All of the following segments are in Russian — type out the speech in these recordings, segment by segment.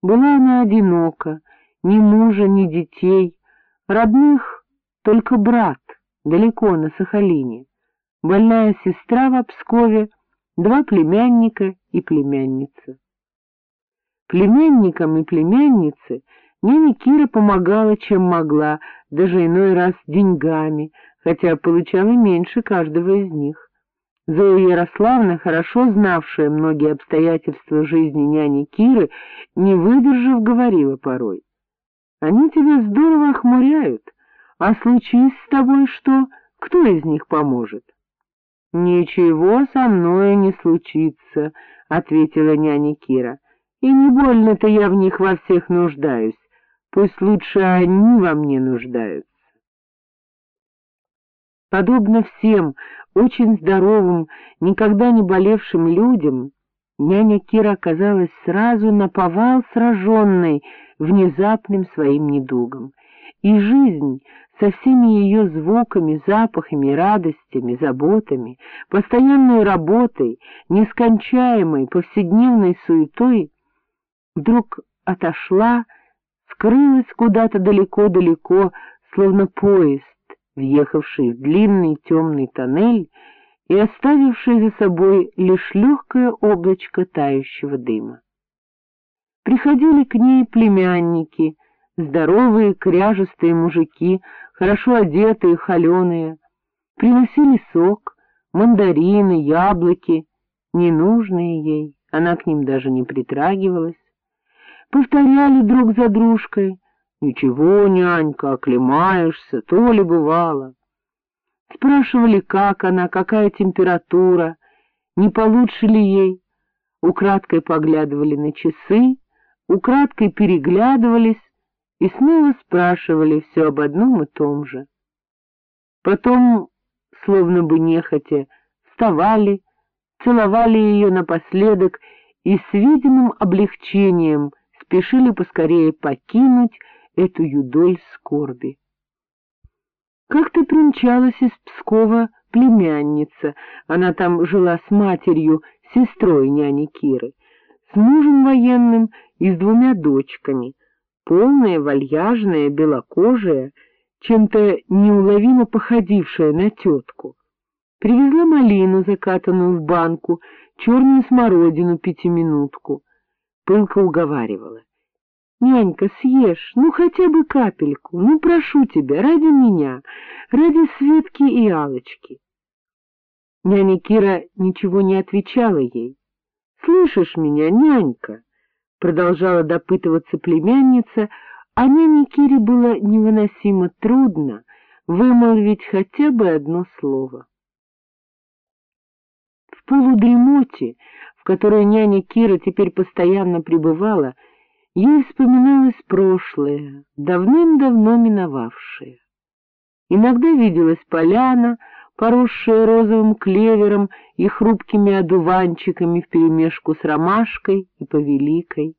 Была она одинока, ни мужа, ни детей, родных только брат, далеко на Сахалине, больная сестра в Обскове, два племянника и племянница. Племянникам и племяннице няня Кира помогала, чем могла, даже иной раз деньгами, хотя получала меньше каждого из них. Зоя Ярославна, хорошо знавшая многие обстоятельства жизни няни Киры, не выдержав, говорила порой. — Они тебя здорово охмуряют, а случись с тобой что, кто из них поможет? — Ничего со мной не случится, — ответила няня Кира, — и не больно-то я в них во всех нуждаюсь, пусть лучше они во мне нуждаются. Подобно всем очень здоровым, никогда не болевшим людям, няня Кира оказалась сразу наповал сраженной внезапным своим недугом, и жизнь со всеми ее звуками, запахами, радостями, заботами, постоянной работой, нескончаемой повседневной суетой вдруг отошла, скрылась куда-то далеко-далеко, словно поезд, въехавший в длинный темный тоннель и оставивший за собой лишь легкое облачко тающего дыма. Приходили к ней племянники, здоровые кряжестые мужики, хорошо одетые, холеные, приносили сок, мандарины, яблоки, ненужные ей, она к ним даже не притрагивалась, повторяли друг за дружкой — Ничего, нянька, оклемаешься, то ли бывало. Спрашивали, как она, какая температура, не получше ли ей. Украдкой поглядывали на часы, украдкой переглядывались и снова спрашивали все об одном и том же. Потом, словно бы нехотя, вставали, целовали ее напоследок и с видимым облегчением спешили поскорее покинуть эту юдоль скорби. Как-то примчалась из Пскова племянница, она там жила с матерью, сестрой няни Киры, с мужем военным и с двумя дочками, полная, вальяжная, белокожая, чем-то неуловимо походившая на тетку. Привезла малину, закатанную в банку, черную смородину пятиминутку. Пылка уговаривала. Нянька, съешь, ну хотя бы капельку, ну прошу тебя, ради меня, ради Светки и Алочки. Няня Кира ничего не отвечала ей. — Слышишь меня, нянька? — продолжала допытываться племянница, а няне Кире было невыносимо трудно вымолвить хотя бы одно слово. В полудремоте, в которой няня Кира теперь постоянно пребывала, — Ей вспоминалось прошлое, давным-давно миновавшее. Иногда виделась поляна, поросшая розовым клевером и хрупкими одуванчиками вперемешку с ромашкой и повеликой.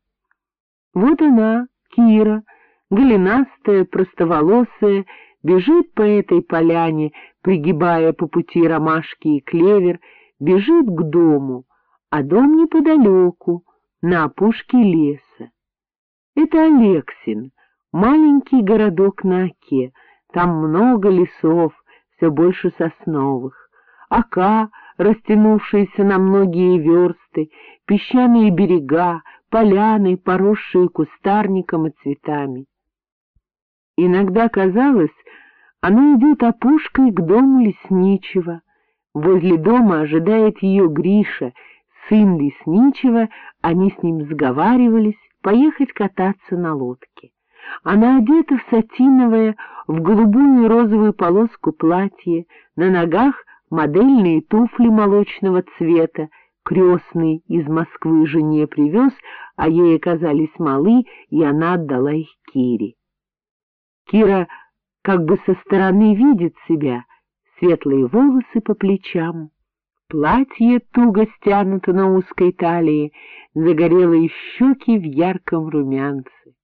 Вот она, Кира, голенастая, простоволосая, бежит по этой поляне, пригибая по пути ромашки и клевер, бежит к дому, а дом неподалеку, на опушке леса. Это Алексин, маленький городок на Оке, там много лесов, все больше сосновых, Ока, растянувшиеся на многие версты, песчаные берега, поляны, поросшие кустарником и цветами. Иногда казалось, она идет опушкой к дому лесничего. Возле дома ожидает ее Гриша, сын лесничего, они с ним сговаривались, поехать кататься на лодке. Она одета в сатиновое, в голубую и розовую полоску платье, на ногах модельные туфли молочного цвета, крестный из Москвы жене привез, а ей оказались малы, и она отдала их Кире. Кира как бы со стороны видит себя, светлые волосы по плечам, Платье туго стянуто на узкой талии, загорелые щеки в ярком румянце.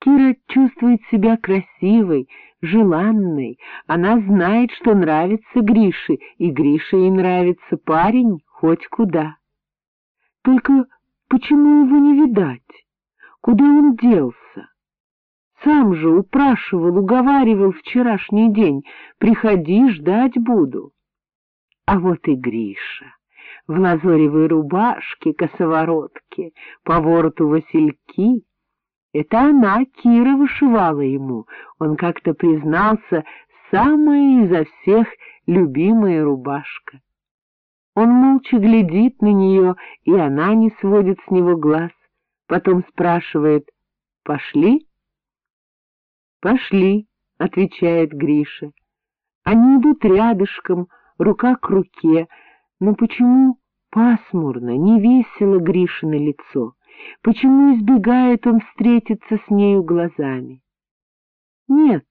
Кира чувствует себя красивой, желанной, она знает, что нравится Грише, и Грише ей нравится парень хоть куда. Только почему его не видать? Куда он делся? Сам же упрашивал, уговаривал вчерашний день. Приходи, ждать буду. А вот и Гриша в лазоревой рубашке, косоворотке, по вороту васильки. Это она, Кира, вышивала ему. Он как-то признался, самая изо всех любимая рубашка. Он молча глядит на нее, и она не сводит с него глаз. Потом спрашивает «Пошли?» «Пошли», — отвечает Гриша. Они идут рядышком, рука к руке, но почему пасмурно, невесело Гришино лицо? Почему избегает он встретиться с нею глазами? Нет,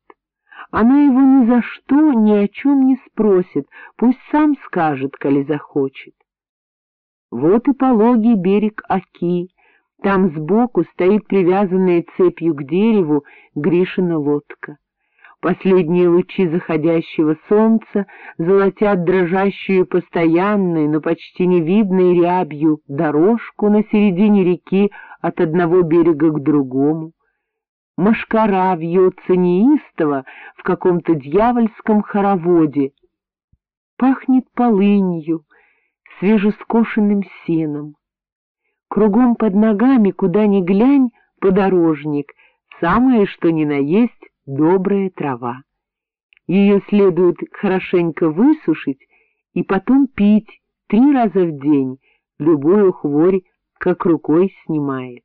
она его ни за что, ни о чем не спросит, пусть сам скажет, коли захочет. Вот и пологий берег Оки, там сбоку стоит привязанная цепью к дереву Гришина лодка. Последние лучи заходящего солнца золотят дрожащую постоянной, но почти невидной рябью дорожку на середине реки от одного берега к другому. Машкара вьется неистово в каком-то дьявольском хороводе. Пахнет полынью, свежескошенным сеном. Кругом под ногами, куда ни глянь, подорожник, самое что ни на есть добрая трава. Ее следует хорошенько высушить и потом пить три раза в день, любую хворь как рукой снимает.